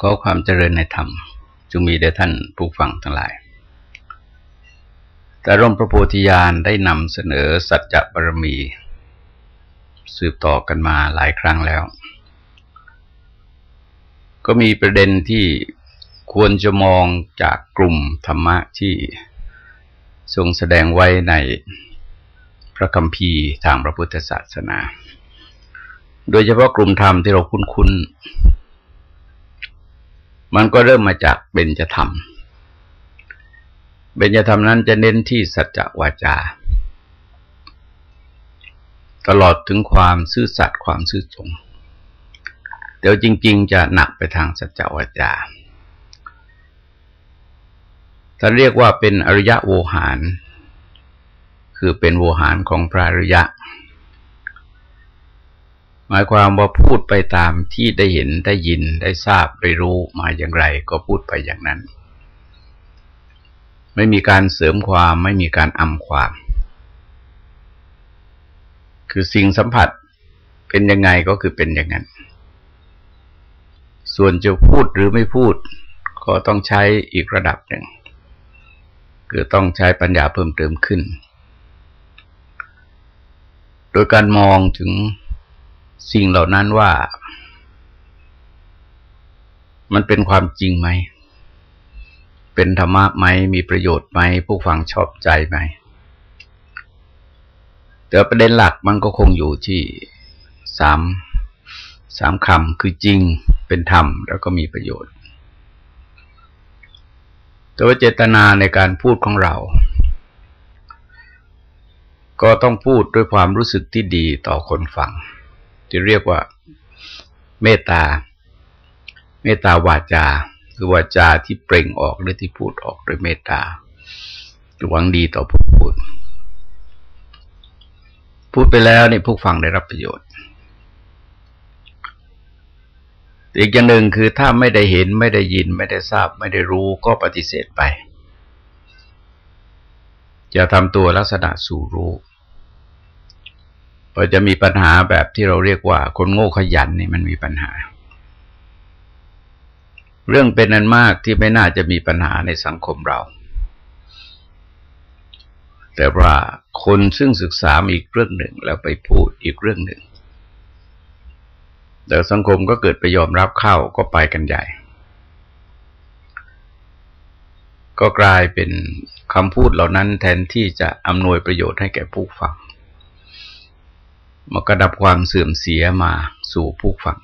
ขอความเจริญในธรรมจงมีแด่ท่านผู้ฟังทั้งหลาย แต่ร่มพระโพธิญาณได้นำเสนอสัจจะบารมี สืบต่อกันมาหลายครั้งแล้ว ก็มีประเด็นที่ควรจะมองจากกลุ่มธรรมะที่ทรงแสดงไว้ในพระคัมภีร์ทางพระพุทธศาสนา โดยเฉพาะกลุ่มธรรมที่เราคุ้นๆ มันก็เริ่มมาจากเบญจธรรม เบญจธรรมนั้นจะเน้นที่สัจจวาจา ตลอดถึงความซื่อสัตย์ความซื่อตรงเดี๋ยวจริง ๆ จะหนักไปทางสัจจวาจาท่าเรียกว่าเป็นอริยะโวหาร คือเป็นโวหารของพระอริยะ หมายความว่าพูดไปตามที่ได้เห็นได้ยินได้ทราบได้รู้มาอย่างไร ก็พูดไปอย่างนั้น ไม่มีการเสริมความไม่มีการอำความ คือสิ่งสัมผัสเป็นยังไงก็คือเป็นอย่างนั้น ส่วนจะพูดหรือไม่พูด ก็ต้องใช้อีกระดับหนึ่ง คือต้องใช้ปัญญาเพิ่มเติมขึ้น โดยการมองถึง สิ่งเหล่านั้นว่า มันเป็นความจริงไหม เป็นธรรมะไหม มีประโยชน์ไหม ผู้ฟังชอบใจไหม แต่ประเด็นหลักมันก็คงอยู่ที่สามสามคำคือจริงเป็นธรรม แล้วก็มีประโยชน์ แต่ว่าเจตนาในการพูดของเรา ก็ต้องพูดด้วยความรู้สึกที่ดีต่อคนฟัง ที่เรียกว่า เมตตา เมตตาวาจา คือวาจาที่เปล่งออกหรือที่พูดออกด้วยเมตตาหวังดีต่อผู้พูด พูดไปแล้วนี่ผู้ฟังได้รับประโยชน์ อีกอย่างหนึ่งคือถ้าไม่ได้เห็นไม่ได้ยิน ไม่ได้ทราบ ไม่ได้รู้ก็ปฏิเสธไปจะทำตัวลักษณะสู่รู้ พอจะมีปัญหาแบบที่เราเรียกว่า คนโง่ขยันนี่มันมีปัญหา เรื่องเป็นนั้นมากที่ไม่น่าจะมีปัญหาในสังคมเรา แต่ว่าคนซึ่งศึกษาอีกเรื่องหนึ่งแล้วไปพูดอีกเรื่องหนึ่ง แต่สังคมก็เกิดไปยอมรับเข้าก็ไปกันใหญ่ ก็กลายเป็นคำพูดเหล่านั้นแทนที่จะอำนวยประโยชน์ให้แก่ผู้ฟัง มันก็ดับความเสื่อมเสียมาสู่ผู้ฟัง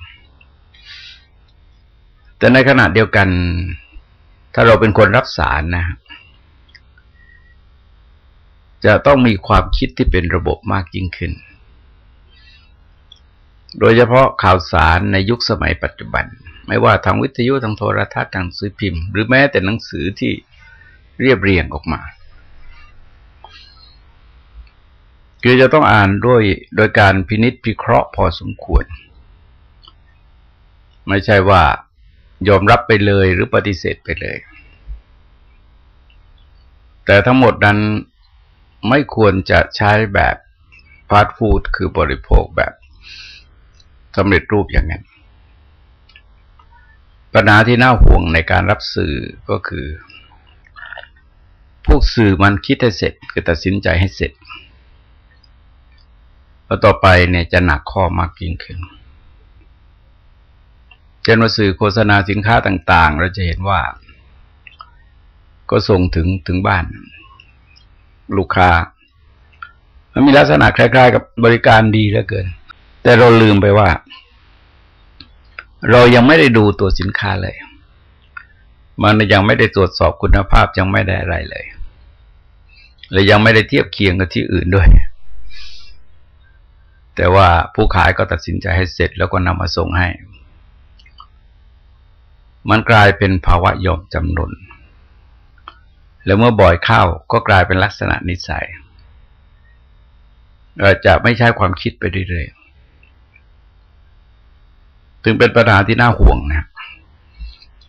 แต่ในขณะเดียวกัน ถ้าเราเป็นคนรับสารนะ จะต้องมีความคิดที่เป็นระบบมากยิ่งขึ้น โดยเฉพาะข่าวสารในยุคสมัยปัจจุบัน ไม่ว่าทางวิทยุทางโทรทัศน์ทางสื่อพิมพ์ หรือแม้แต่หนังสือที่เรียบเรียงออกมา คือจะต้องอ่านด้วยโดยการพินิษพิเคราะห์พอสมควร ไม่ใช่ว่ายอมรับไปเลยหรือปฏิเสธไปเลย แต่ทั้งหมดนั้นไม่ควรจะใช้แบบฟาสต์ฟู้ดคือบริโภคแบบสำเร็จรูปอย่างนั้นปัญหาที่น่าห่วงในการรับสื่อก็คือ พวกสื่อมันคิดให้เสร็จคือตัดสินใจให้เสร็จ แล้วต่อไปเนี่ยจะหนักข้อมากยิ่งขึ้นเช่นว่าสื่อโฆษณาสินค้าต่าง ๆ เราจะเห็นว่า ก็ส่งถึงถึงบ้าน ลูกค้า มันมีลักษณะคล้าย ๆ กับบริการดีเหลือเกิน แต่เราลืมไปว่า เรายังไม่ได้ดูตัวสินค้าเลย มันยังไม่ได้ตรวจสอบคุณภาพยังไม่ได้อะไรเลย และยังไม่ได้เทียบเคียงกับที่อื่นด้วย แต่ว่าผู้ขายก็ตัดสินใจให้เสร็จแล้วก็นำมาส่งให้ มันกลายเป็นภาวะยอมจำนนแล้วเมื่อบ่อยเข้าก็กลายเป็นลักษณะนิสัยเราจะไม่ใช้ความคิดไปเรื่อยๆถึงเป็นปัญหาที่น่าห่วงนะ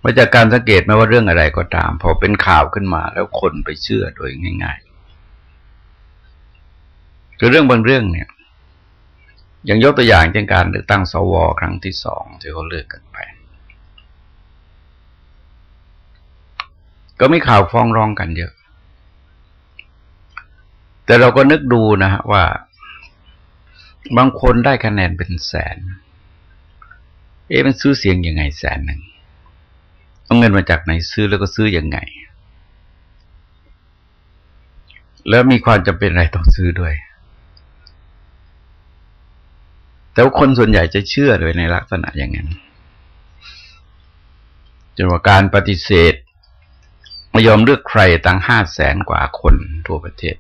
ว่าจากการสังเกตไม่ว่าเรื่องอะไรก็ตาม พอเป็นข่าวขึ้นมาแล้วคนไปเชื่อโดยง่ายๆคือเรื่องบางเรื่องเนี่ย อย่างยกตัวอย่างเช่นการเลือกตั้งสวครั้งที่สองที่เขาเลือกกันไป ก็มีข่าวฟ้องร้องกันเยอะ แต่เราก็นึกดูนะฮะว่า บางคนได้คะแนนเป็นแสน เอ๊ะมันซื้อเสียงยังไงแสนหนึ่งเอาเงินมาจากไหนซื้อแล้วก็ซื้ออยังไง แล้วมีความจำเป็นอะไรต้องซื้อด้วย แต่ว่าคนส่วนใหญ่จะเชื่อเลยในลักษณะอย่างนั้นจนว่าการปฏิเสธไม่ยอมเลือกใครตั้งห้าแสนกว่าคนทั่วประเทศ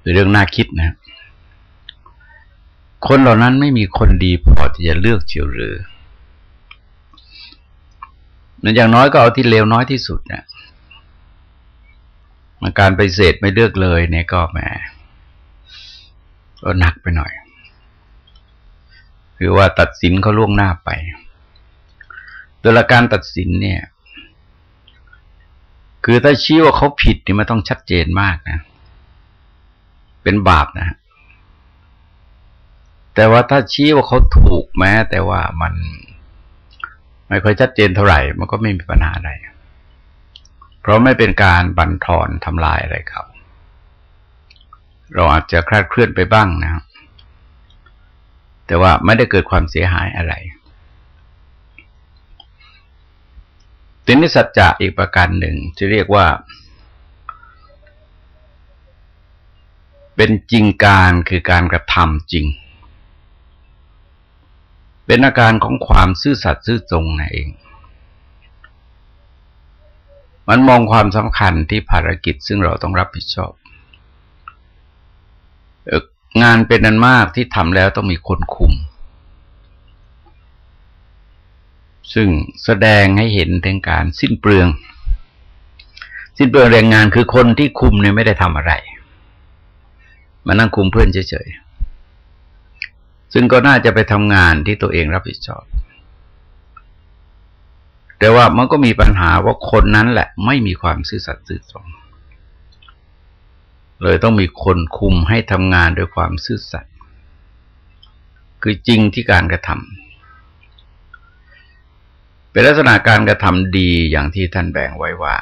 เป็นเรื่องน่าคิดนะ คนเหล่านั้นไม่มีคนดีพอที่จะเลือกเฉียวหรือมันอย่างน้อยก็เอาที่เลวน้อยที่สุดเนี่ยมาการไปเสดไม่เลือกเลยเนี่ยก็แหมก็หนักไปหน่อย คือว่าตัดสินเขาล่วงหน้าไป โดยการตัดสินเนี่ย คือถ้าชี้ว่าเขาผิดนี่มันต้องชัดเจนมากนะ เป็นบาปนะ แต่ว่าถ้าชี้ว่าเขาถูกแม้ แต่ว่ามันไม่ค่อยชัดเจนเท่าไหร่ มันก็ไม่มีปัญหาอะไร เพราะไม่เป็นการบั่นทอนทำลายอะไรเขา เราอาจจะคลาดเคลื่อนไปบ้างนะครับ แต่ว่าไม่ได้เกิดความเสียหายอะไรทีนี้สัจจะอีกประการหนึ่งที่เรียกว่า เป็นจริงการคือการกระทำจริง เป็นอาการของความซื่อสัตย์ซื่อตรงนั่นเอง มันมองความสำคัญที่ภารกิจซึ่งเราต้องรับผิดชอบ งานเป็นนันมากที่ทำแล้วต้องมีคนคุม ซึ่งแสดงให้เห็นถึงการสิ้นเปลือง สิ้นเปลืองแรงงานคือคนที่คุมเนี่ยไม่ได้ทำอะไร มานั่งคุมเพื่อนเฉยๆ ซึ่งก็น่าจะไปทำงานที่ตัวเองรับผิดชอบ แต่ว่ามันก็มีปัญหาว่าคนนั้นแหละ ไม่มีความซื่อสัตย์ซื่อตรง เลยต้องมีคนคุมให้ทำงานด้วยความซื่อสัตย์คือจริงที่การกระทำเป็นลักษณะการกระทำดีอย่างที่ท่านแบ่งไว้ว่า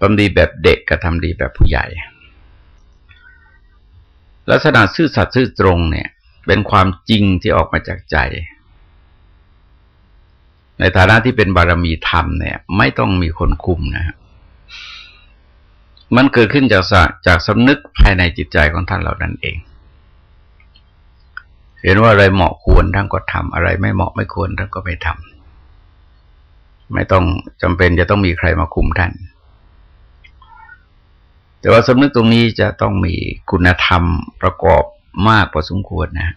ทำดีแบบเด็กกับทำดีแบบผู้ใหญ่ ลักษณะซื่อสัตย์ซื่อตรงเนี่ย เป็นความจริงที่ออกมาจากใจ ในฐานะที่เป็นบารมีธรรมเนี่ย ไม่ต้องมีคนคุมนะครับ มันเกิดขึ้นจากจากสำนึกภายในจิตใจของท่านเหล่านั้นเอง เห็นว่าอะไรเหมาะควรท่านก็ทำอะไรไม่เหมาะไม่ควรท่านก็ไม่ทำไม่ต้องจำเป็นจะต้องมีใครมาคุมท่าน แต่ว่าสำนึกตรงนี้จะต้องมีคุณธรรมประกอบมากพอสมควรนะ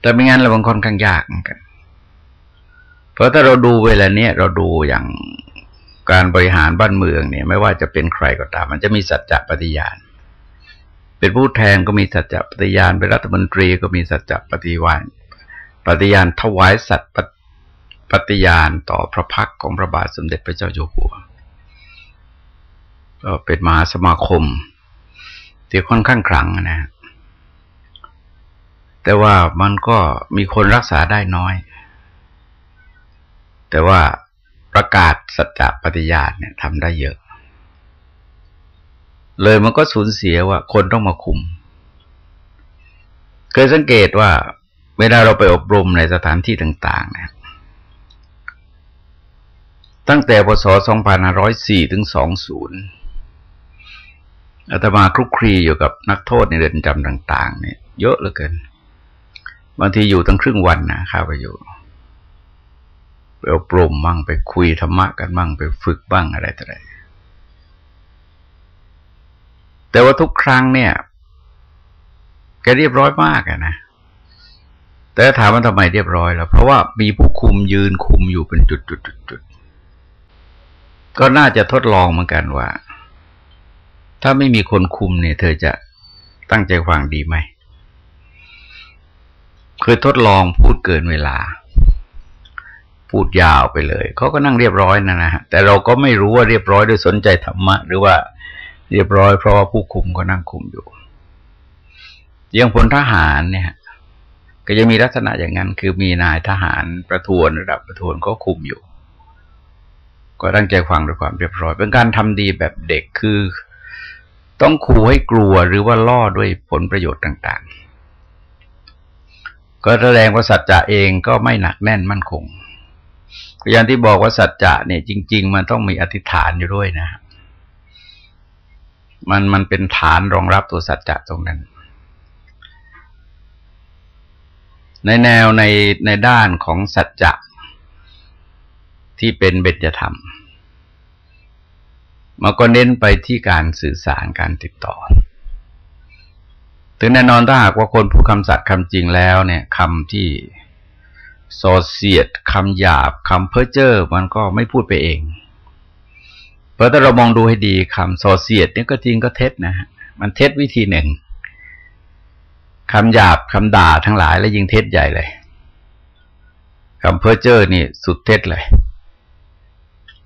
แต่ไม่งั้นเราบางคนข้างยากเหมือนกัน เพราะถ้าเราดูเวลาเนี้ยเราดูอย่าง การบริหารบ้านเมืองเนี่ย ไม่ว่าจะเป็นใครก็ตาม มันจะมีสัจจะปฏิญาณ เป็นผู้แทนก็มีสัจจะปฏิญาณเป็นรัฐมนตรีก็มีสัจจะปฏิวานปฏิญาณถวายสัตว์ปฏิญาณต่อพระพักของพระบาทสมเด็จพระเจ้าอยู่หัวก็เป็นมหาสมาคมที่ค่อนข้างขลังนะ แต่ว่ามันก็มีคนรักษาได้น้อย แต่ว่า ประกาศสัจจะปฏิญาณเนี่ยทำได้เยอะ เลยมันก็สูญเสียว่า คนต้องมาคุม เคยสังเกตว่า เวลาเราไปอบรมในสถานที่ต่าง ๆ นะ ตั้งแต่พศ 2504 ถึง 20 อาตมาคลุกคลีอยู่กับนักโทษในเรือนจำต่าง ๆ เนี่ย เยอะเหลือเกินบางทีอยู่ตั้งครึ่งวันนะข้าไปอยู่ ไปอบรมบ้างไปคุยธรรมะกันบ้างไปฝึกบ้างอะไรต่ออะไรแต่ว่าทุกครั้งเนี่ยแกเรียบร้อยมากอะนะแต่ถามว่าทำไมเรียบร้อยแล้วเพราะว่ามีผู้คุมยืนคุมอยู่เป็นจุดๆก็น่าจะทดลองเหมือนกันว่า ถ้าไม่มีคนคุมเนี่ย เธอจะตั้งใจฟังดีไหมเคยทดลองพูดเกินเวลา พูดยาวไปเลยเขาก็นั่งเรียบร้อยนะนะแต่เราก็ไม่รู้ว่าเรียบร้อยด้วยสนใจธรรมะ หรือว่าเรียบร้อยเพราะว่าผู้คุมก็นั่งคุมอยู่ยังพลทหารเนี่ย ก็จะมีลักษณะอย่างนั้น คือมีนายทหารประทวนระดับประทวนก็คุมอยู่ ก็ตั้งใจฟังด้วยความเรียบร้อย เป็นการทำดีแบบเด็กคือ ต้องขู่ให้กลัวหรือว่าล่อด้วยผลประโยชน์ต่าง ๆ ก็แสดงว่าสัจจะเองก็ไม่หนักแน่นมั่นคง อย่างที่บอกว่าสัจจะเนี่ยจริง ๆ มันต้องมีอธิษฐานอยู่ด้วยนะมันมันเป็นฐานรองรับตัวสัจจะตรงนั้น ในแนวในในด้านของสัจจะที่เป็นเบญจธรรมมันก็เน้นไปที่การสื่อสารการติดต่อ ถึงแน่นอนถ้าหากว่าคนพูดคำสัตย์คำจริงแล้วเนี่ยคำที่ โซเสียดคำหยาบคำเพ้อเจ้อมันก็ไม่พูดไปเอง เพราะถ้าเรามองดูให้ดีคำโซเสียดนี่ก็จริงก็เท็จนะฮะมันเท็จวิธีหนึ่งคำหยาบคำด่าทั้งหลายแล้วยิงเท็จใหญ่เลยคำเพ้อเจ้อนี่สุดเท็จเลย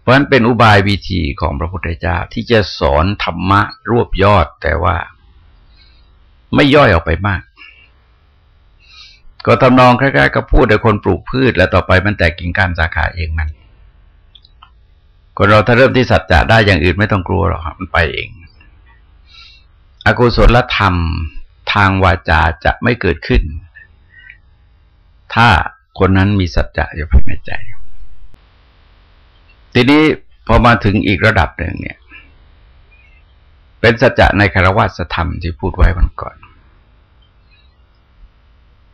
เพราะฉะนั้นเป็นอุบายวิธีของพระพุทธเจ้าที่จะสอนธรรมะรวบยอดแต่ว่า ไม่ย่อยออกไปมาก ก็ทำนองคล้ายๆกับพูดโดยคนปลูกพืช แล้วต่อไปมันแตกกิ่งก้านสาขาเองมันคนเราถ้าเริ่มที่สัจจะได้อย่างอื่นไม่ต้องกลัวหรอกมันไปเอง อกุศลธรรมทางวาจาจะไม่เกิดขึ้น ถ้าคนนั้นมีสัจจะอยู่ภายในใจ ทีนี้พอมาถึงอีกระดับหนึ่งเนี่ย เป็นสัจจะในคารวะธรรมที่พูดไว้วันก่อน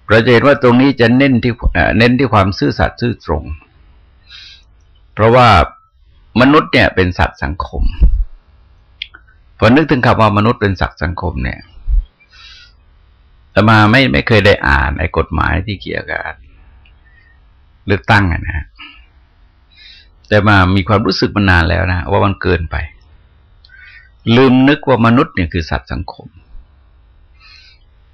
เราจะเห็นว่าตรงนี้จะเน้นที่เน้นที่ความซื่อสัตย์ซื่อตรง เพราะว่ามนุษย์เนี่ยเป็นสัตว์สังคมพอนึกถึงคำว่ามนุษย์เป็นสัตว์สังคมเนี่ยแต่มาไม่ไม่เคยได้อ่านไอ้กฎหมายที่เกี่ยวกับเลือกตั้งนะฮะแต่มามีความรู้สึกมานานแล้วนะว่ามันเกินไป ลืมนึกว่ามนุษย์เนี่ยคือสัตว์สังคม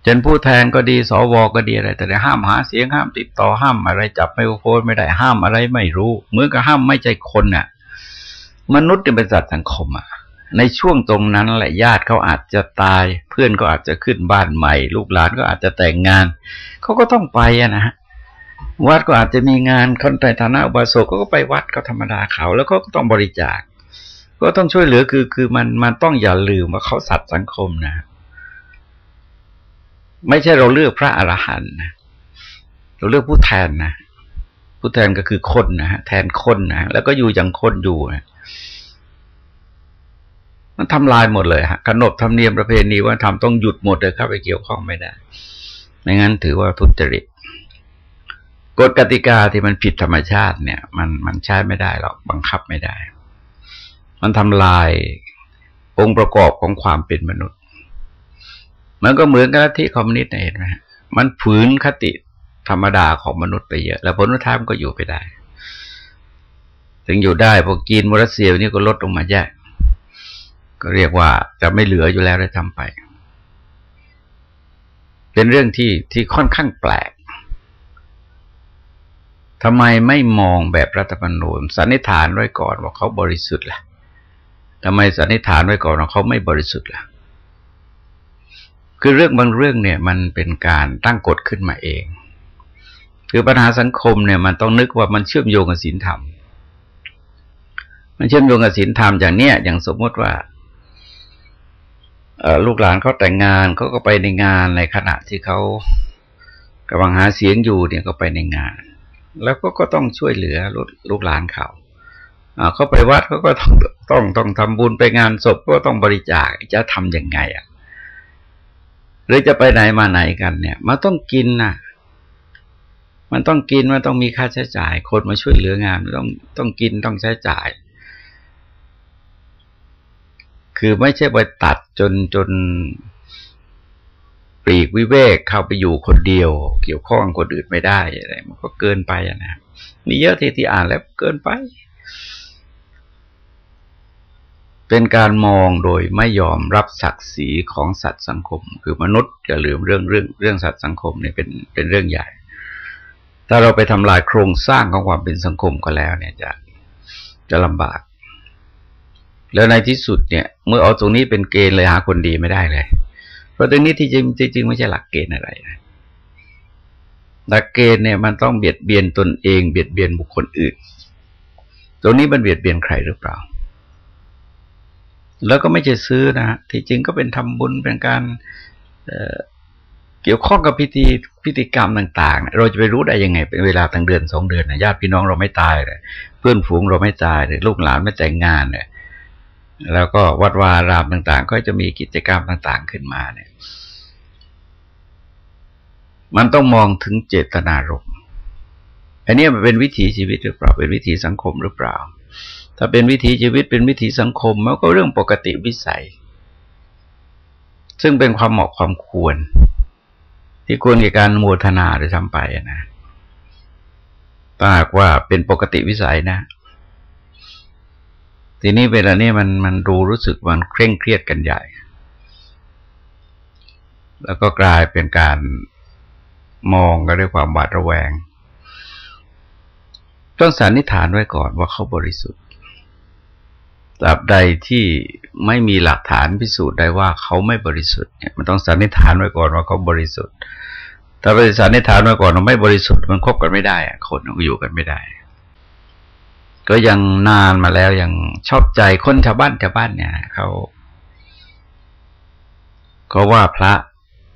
จนผู้แทนก็ดีสวก็ดีอะไร แต่ห้ามหาเสียงห้ามติดต่อห้ามอะไรจับไมโครโฟนไม่ได้ห้ามอะไรไม่รู้เหมือนกับห้ามไม่ใจคนน่ะ มนุษย์เป็นสัตว์สังคมอะ ในช่วงตรงนั้นแหละญาติเขาอาจจะตาย เพื่อนก็อาจจะขึ้นบ้านใหม่ ลูกหลานก็อาจจะแต่งงานเขาก็ต้องไปอะนะฮะวัดก็อาจจะมีงานคนในฐานะอุบาสกก็ไปวัดก็ธรรมดาเขาแล้วก็ต้องบริจาค ก็ต้องช่วยเหลือคือคือมันมันต้องอย่าลืมว่าเขาสัตว์สังคมนะ ไม่ใช่เราเลือกพระอรหันต์นะเราเลือกผู้แทนนะผู้แทนก็คือคนนะฮะแทนคนนะแล้วก็อยู่อย่างคนอยู่นะมันทำลายหมดเลยฮะขนบธรรมเนียมประเพณีว่าทำต้องหยุดหมดเลยเข้าไปเกี่ยวข้องไม่ได้ไม่งั้นถือว่าทุจริตกฎกติกาที่มันผิดธรรมชาติเนี่ย มันมันใช้ไม่ได้หรอกบังคับไม่ได้ มันทำลายองค์ประกอบของความเป็นมนุษย์ มันก็เหมือนกับที่คอมมิวนิสต์เห็นไหมมันฝืนคติธรรมดาของมนุษย์ไปเยอะ แล้วผลท้ายมันก็อยู่ไปได้ ถึงอยู่ได้พวกจีนมรัสเซียนี่ก็ลดลงมาแย่ก็เรียกว่าจะไม่เหลืออยู่แล้วได้ทำไป เป็นเรื่องที่ที่ค่อนข้างแปลกทำไมไม่มองแบบรัฐธรรมนูญสันนิษฐานไว้ก่อนว่าเขาบริสุทธิ์ล่ะทำไมสันนิษฐานไว้ก่อนว่าเขาไม่บริสุทธิ์ล่ะ คือเรื่องบางเรื่องเนี่ยมันเป็นการตั้งกฎขึ้นมาเอง คือปัญหาสังคมเนี่ยมันต้องนึกว่ามันเชื่อมโยงกับศีลธรรม มันเชื่อมโยงกับศีลธรรมอย่างเนี้ยอย่างสมมติว่าลูกหลานเขาแต่งงานเขาก็ไปในงานในขณะที่เขากำลังหาเสียงอยู่เนี่ยก็ไปในงาน แล้วก็ก็ต้องช่วยเหลือลูกหลานเขาเขาไปวัดเขาก็ต้องต้องต้องทำบุญไปงานศพก็ต้องบริจาคจะทำยังไงอะ หรือจะไปไหนมาไหนกันเนี่ย มันต้องกินนะมันต้องกินมันต้องมีค่าใช้จ่าย คนมาช่วยเหลืองานต้องต้องกินต้องใช้จ่าย คือไม่ใช่ไปตัดจนจนปลีกวิเวกเข้าไปอยู่คนเดียว เกี่ยวข้องคนอื่นไม่ได้อะไรมันก็เกินไปนะมีเยอะที่ที่อ่านแล้วเกินไป เป็นการมองโดยไม่ยอมรับศักดิ์ศรีของสัตว์สังคม คือมนุษย์อย่าลืมเรื่องเรื่องเรื่องสัตว์สังคมเนี่ยเป็นเป็นเรื่องใหญ่ ถ้าเราไปทำลายโครงสร้างของความเป็นสังคมก็แล้วเนี่ยจะจะลำบาก แล้วในที่สุดเนี่ย เมื่อเอาตรงนี้เป็นเกณฑ์เลยหาคนดีไม่ได้เลย เพราะตรงนี้ที่จริงจริงไม่ใช่หลักเกณฑ์อะไรนะหลักเกณฑ์เนี่ยมันต้องเบียดเบียนตนเอง เบียดเบียนบุคคลอื่น ตรงนี้มันเบียดเบียนใครหรือเปล่า แล้วก็ไม่ใช่ซื้อนะที่จริงก็เป็นทำบุญเป็นการเเกี่ยวข้องกับพิธีพิธีกรรมต่าง ๆ เราจะไปรู้ได้ยังไง เป็นเวลาตั้งเดือนสองเดือนนะญาติพี่น้องเราไม่ตายเลยเพื่อนฝูงเราไม่ตายเลยลูกหลานไม่แต่งงานเนี่ยแล้วก็วัดวารามต่าง ๆ ก็จะมีกิจกรรมต่าง ๆ ขึ้นมาเนี่ย มันต้องมองถึงเจตนารมณ์อันนี้มันเป็นวิถีชีวิตหรือเปล่า เป็นวิถีสังคมหรือเปล่า ถ้าเป็นวิถีชีวิตเป็นวิถีสังคมมันก็เรื่องปกติวิสัย ซึ่งเป็นความเหมาะความควร ที่ควรแก่การโมทนาหรือทำไปนะถ้าหากว่าเป็นปกติวิสัยนะ ทีนี้เวลานี้มันมันดูรู้สึกมันเคร่งเครียดกันใหญ่ แล้วก็กลายเป็นการมองกันด้วยความหวาดระแวง ต้องสันนิษฐานไว้ก่อนว่าเขาบริสุทธิ์ ตราบใดที่ไม่มีหลักฐานพิสูจน์ได้ว่าเขาไม่บริสุทธิ์เนี่ยมันต้องสันนิษฐานไว้ก่อนว่าเขาบริสุทธิ์ถ้าไปสันนิษฐานไว้ก่อนว่าไม่บริสุทธิ์มันคบกันไม่ได้อะคนอยู่กันไม่ได้ ก็ยังนานมาแล้วยังชอบใจคนชาวบ้านชาวบ้านเนี่ยเขาเขาว่าพระ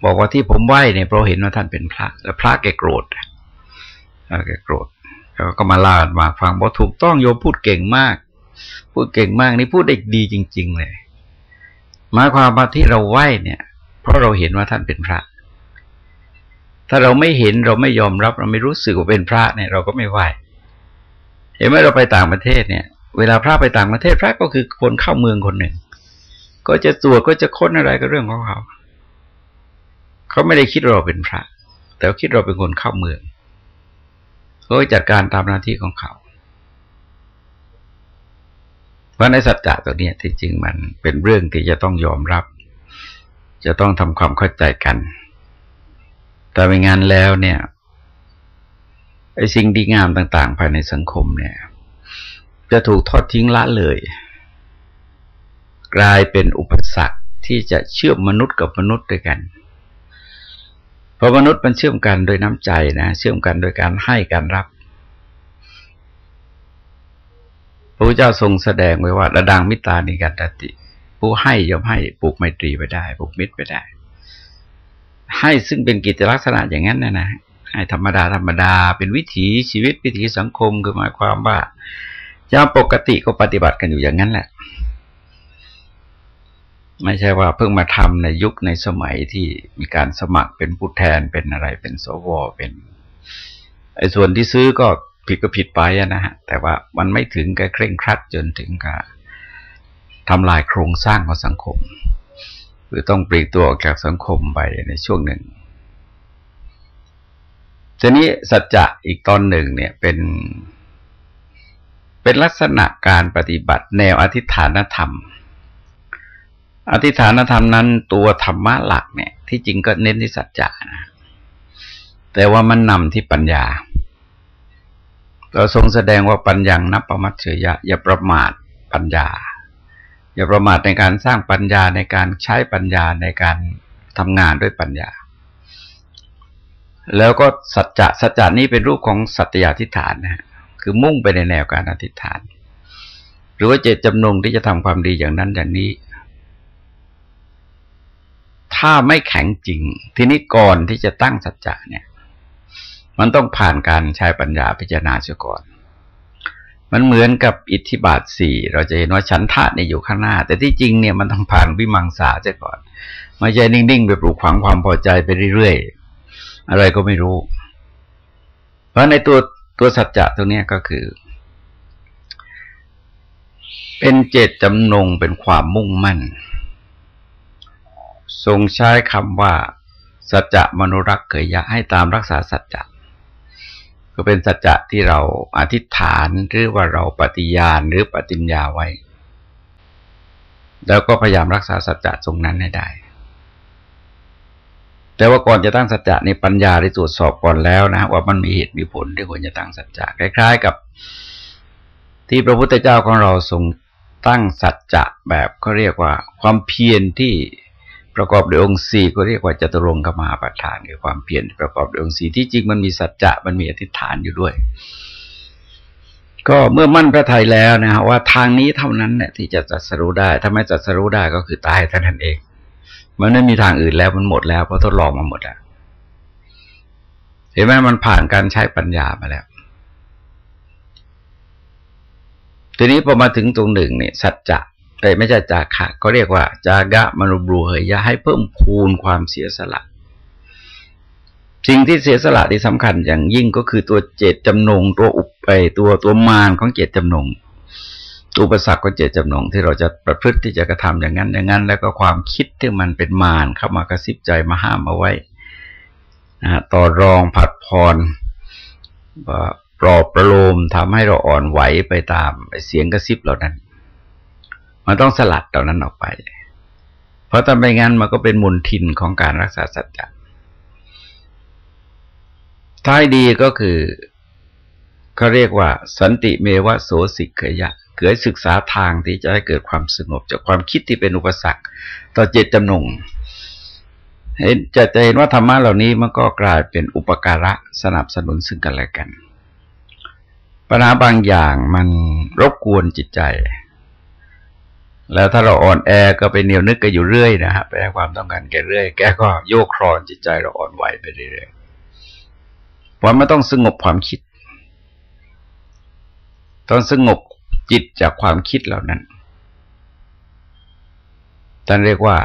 บอกว่าที่ผมไหว้เนี่ยเพราะเห็นว่าท่านเป็นพระ แล้วพระแกโกรธแกโกรธเขาก็มาลาดมาฟังบอกถูกต้องโยมพูดเก่งมาก พูดเก่งมากนี่พูดได้ดีจริง ๆ เลยหมายความว่าที่เราไหว้เนี่ย เพราะเราเห็นว่าท่านเป็นพระ ถ้าเราไม่เห็นเราไม่ยอมรับ เราไม่รู้สึกว่าเป็นพระเนี่ย เราก็ไม่ไหว้เห็นไหมเราไปต่างประเทศเนี่ย เวลาพระไปต่างประเทศพระก็คือคนเข้าเมืองคนหนึ่ง ก็จะตรวจก็จะค้นอะไรก็เรื่องของเขาเขาไม่ได้คิดเราเป็นพระ แต่คิดเราเป็นคนเข้าเมืองเขาจัดการตามหน้าที่ของเขา เพราะในสัจจะตัวนี้ที่จริงมันเป็นเรื่องที่จะต้องยอมรับ จะต้องทำความเข้าใจกัน แต่ไม่งั้นแล้วเนี่ยไอ้สิ่งดีงามต่าง ๆ ภายในสังคมเนี่ย จะถูกทอดทิ้งละเลย กลายเป็นอุปสรรคที่จะเชื่อมมนุษย์กับมนุษย์ด้วยกัน เพราะมนุษย์มันเชื่อมกันโดยน้ำใจนะ เชื่อมกันโดยการให้การรับ พระพุทธเจ้าทรงแสดงไว้ว่าระดังมิตรานิกันตติ ผู้ให้ย่อมให้ปลูกไมตรีไปได้ปลูกมิตรไปได้ ให้ซึ่งเป็นกิจลักษณะอย่างนั้นนะนะให้ธรรมดาธรรมดา เป็นวิถีชีวิตวิถีสังคมคือหมายความว่าจาปกติก็ปฏิบัติกันอยู่อย่างนั้นแหละ ไม่ใช่ว่าเพิ่งมาทำในยุคในสมัยที่มีการสมัครเป็นผู้แทนเป็นอะไรเป็นสวเป็นไอ้ส่วนที่ซื้อก็ ผิดก็ผิดไปนะฮะแต่ว่ามันไม่ถึงกับเคร่งครัดจนถึงกับทำลายโครงสร้างของสังคม หรือต้องปลีกตัวออกจากสังคมไปในช่วงหนึ่งทีนี้สัจจะอีกตอนหนึ่งเนี่ยเป็นเป็นลักษณะการปฏิบัติแนวอธิฐานธรรม อธิฐานธรรมนั้นตัวธรรมะหลักเนี่ย ที่จริงก็เน้นที่สัจจะนะแต่ว่ามันนำที่ปัญญา เราทรงแสดงว่าปัญญานับประมัตเฉยะ อย่าประมาทปัญญา อย่าประมาทในการสร้างปัญญาในการใช้ปัญญาในการทำงานด้วยปัญญา แล้วก็สัจจะสัจจะนี้เป็นรูปของสัตยาธิฐานนะคือมุ่งไปในแนวการอธิษฐาน หรือว่าเจตจำนงที่จะทำความดีอย่างนั้นอย่างนี้ ถ้าไม่แข็งจริง ทีนี้ก่อนที่จะตั้งสัจจะเนี่ย มันต้องผ่านการใช้ปัญญาพิจารณาเสียก่อน มันเหมือนกับอิทธิบาทสี่เราจะเห็นว่าชั้นทะเนี่ยอยู่ข้างหน้า แต่ที่จริงเนี่ยมันต้องผ่านวิมังสาเสียก่อนไม่ใช่นิ่งๆไปปลูกฝังความพอใจไปเรื่อยๆอะไรก็ไม่รู้ เพราะในตัวตัวสัจจะตรงนี้ก็คือ เป็นเจตจำนงเป็นความมุ่งมั่น ทรงใช้คำว่า สัจจะมนุรักษ์เกยยะให้ตามรักษาสัจจะ ก็เป็นสัจจะที่เราอธิษฐานหรือว่าเราปฏิญาณหรือปฏิญญาไว้ แล้วก็พยายามรักษาสัจจะตรงนั้นให้ได้ แต่ว่าก่อนจะตั้งสัจจะในปัญญาได้ตรวจสอบก่อนแล้วนะว่ามันมีเหตุมีผลที่ควรจะตั้งสัจจะคล้าย ๆ กับ ที่พระพุทธเจ้าของเราทรงตั้งสัจจะแบบเขาเรียกว่า ความเพียรที่ ประกอบด้วยองค์สี่ก็เรียกว่าจตุรงกมาปัฏฐานคือความเพียรประกอบด้วยองค์สี่ที่จริงมันมีสัจจะมันมีอธิษฐานอยู่ด้วย ก็เมื่อมั่นพระทัยแล้วนะฮะว่าทางนี้เท่านั้นเนี่ยที่จะจัดสรู้ได้ ถ้าไม่จัดสรู้ได้ก็คือตายท่านั้นเอง มันไม่มีทางอื่นแล้วมันหมดแล้วเพราะทดลองมาหมดแล้วเห็นไหมมันผ่านการใช้ปัญญามาแล้วทีนี้พอมาถึงตรงหนึ่งเนี่ยสัจจะ ไม่ใช่จาคะก็เรียกว่า จากะมนุบรูเหยยะให้เพิ่มพูนความเสียสละ สิ่งที่เสียสละที่สำคัญอย่างยิ่งก็คือตัวเจตจำนง ตัวอุปไปตัวตัวมารของเจตจำนงตัวประสักของเจตจำนงที่เราจะประพฤติที่จะกระทำอย่างนั้นอย่างนั้น แล้วก็ความคิดที่มันเป็นมารเข้ามากระซิบใจมาห้ามเอาไว้นะต่อรองผัดพรปลอบประโลมทำให้เราอ่อนไหวไปตามเสียงกระซิบเหล่านั้น มันต้องสลัดเหล่านั้นออกไป เพราะถ้าไม่งั้นมันก็เป็นมลทินของการรักษาสัจจะท้ายดีก็คือเขาเรียกว่า สันติเมวะโสสิกขยะเกิดศึกษาทางที่จะให้เกิดความสงบ จากความคิดที่เป็นอุปสรรค ต่อเจตจำนงเห็นจะจะเห็นว่าธรรมะเหล่านี้มันก็กลายเป็นอุปการะสนับสนุนซึ่งกันและกัน ปัญหาบางอย่างมันรบกวนจิตใจ แล้วถ้าเราอ่อนแอก็ไปเหนียวนึกกันอยู่เรื่อยนะฮะไปให้ความต้องการแกเรื่อย แกก็โยกครอนจิตใจเราอ่อนไหวไปเรื่อยเพราะมันต้องสงบความคิด ต้องสงบจิตจากความคิดเหล่านั้นท่านเรียกว่า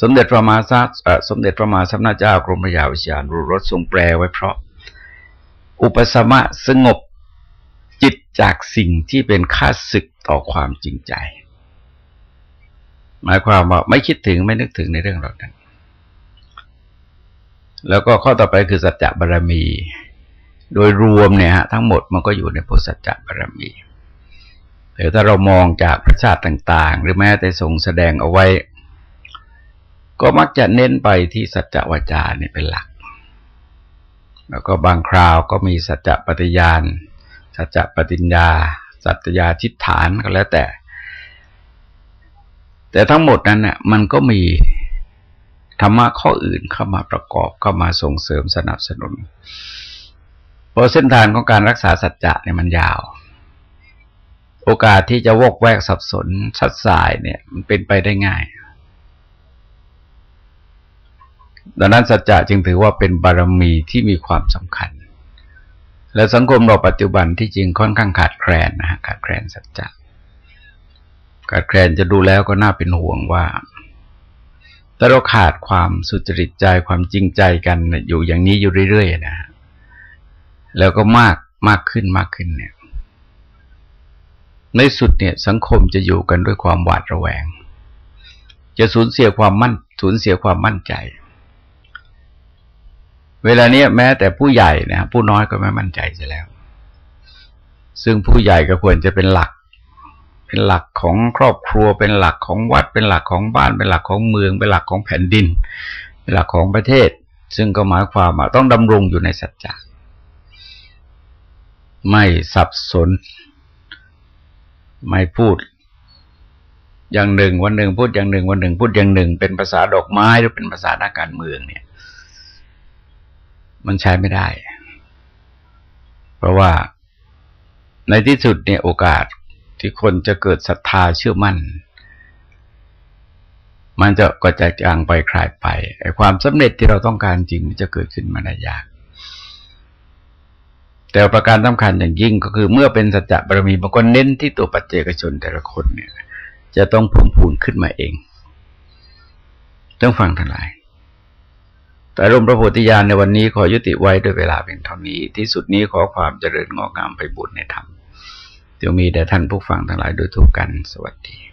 สมเด็จพระมาซาสมเด็จพระมาสัมนาเจ้ากรมพระยาวิชารุรสทรงแปลไว้เพราะ อุปสมะสงบจิตจากสิ่งที่เป็นค่าศึกต่อความจริงใจ หมายความว่าไม่คิดถึงไม่นึกถึงในเรื่องเหล่านั้น แล้วก็ข้อต่อไปคือสัจจะบารมี โดยรวมเนี่ยฮะทั้งหมดมันก็อยู่ในโพสัจจะบารมีแต่ถ้าเรามองจากพระชาติต่าง ๆ หรือแม้แต่ทรงแสดงเอาไว้ ก็มักจะเน้นไปที่สัจจะวาจาเนี่ยเป็นหลัก แล้วก็บางคราวก็มีสัจจะปฏิญาณ สัจจะปฏิญญา สัจญาทิฏฐานก็แล้วแต่ แต่ทั้งหมดนั้นน่ะมันก็มีธรรมะข้ออื่นเข้ามาประกอบเข้ามาส่งเสริมสนับสนุน เพราะเส้นทางของการรักษาสัจจะเนี่ยมันยาว โอกาสที่จะวกแวกสับสนชัดสายเนี่ย มันเป็นไปได้ง่าย ดังนั้นสัจจะจึงถือว่าเป็นบารมีที่มีความสำคัญ และสังคมเราปัจจุบันที่จริงค่อนข้างขาดแคลนนะฮะขาดแคลนสัจจะ ขาดแคลนจะดูแล้วก็น่าเป็นห่วงว่าถ้าเราขาดความสุจริตใจความจริงใจกันอยู่อย่างนี้อยู่เรื่อยๆนะฮะแล้วก็มากมากขึ้นมากขึ้นเนี่ย ในสุดเนี่ย สังคมจะอยู่กันด้วยความหวาดระแวง จะสูญเสียความมั่นสูญเสียความมั่นใจ เวลาเนี้ยแม้แต่ผู้ใหญ่นะผู้น้อยก็ไม่มั่นใจจะแล้ว ซึ่งผู้ใหญ่ก็ควรจะเป็นหลัก เป็นหลักของครอบครัว เป็นหลักของวัด เป็นหลักของบ้าน เป็นหลักของเมือง เป็นหลักของแผ่นดิน เป็นหลักของประเทศ ซึ่งก็หมายความว่าต้องดำรงอยู่ในสัจจะไม่สับสน ไม่พูด อย่างหนึ่งวันหนึ่งพูดอย่างหนึ่งวันหนึ่งพูดอย่างหนึ่ง เป็นภาษาดอกไม้หรือเป็นภาษาหน้าการเมืองเนี่ย มันใช้ไม่ได้ เพราะว่าในที่สุดเนี่ยโอกาส ที่คนจะเกิดศรัทธาเชื่อมั่น มันจะก็จะจางไปคลายไปไอ้ความสำเร็จที่เราต้องการจริงจะเกิดขึ้นมาได้ยาก แต่ประการสำคัญอย่างยิ่งก็คือเมื่อเป็นสัจจะบารมีบางคนเน้นที่ตัวปัจเจกชนแต่ละคนเนี่ย จะต้องพุ่มพูนขึ้นมาเองต้องฟังทั้งหลาย แต่รมพระโพธิญาณในวันนี้ขอยุติไว้ด้วยเวลาเป็นเท่านี้ ที่สุดนี้ขอความเจริญงอกงามไปบุญในธรรม จะมีแด่ท่านผู้ฟังทั้งหลายโดยทุกกัน สวัสดี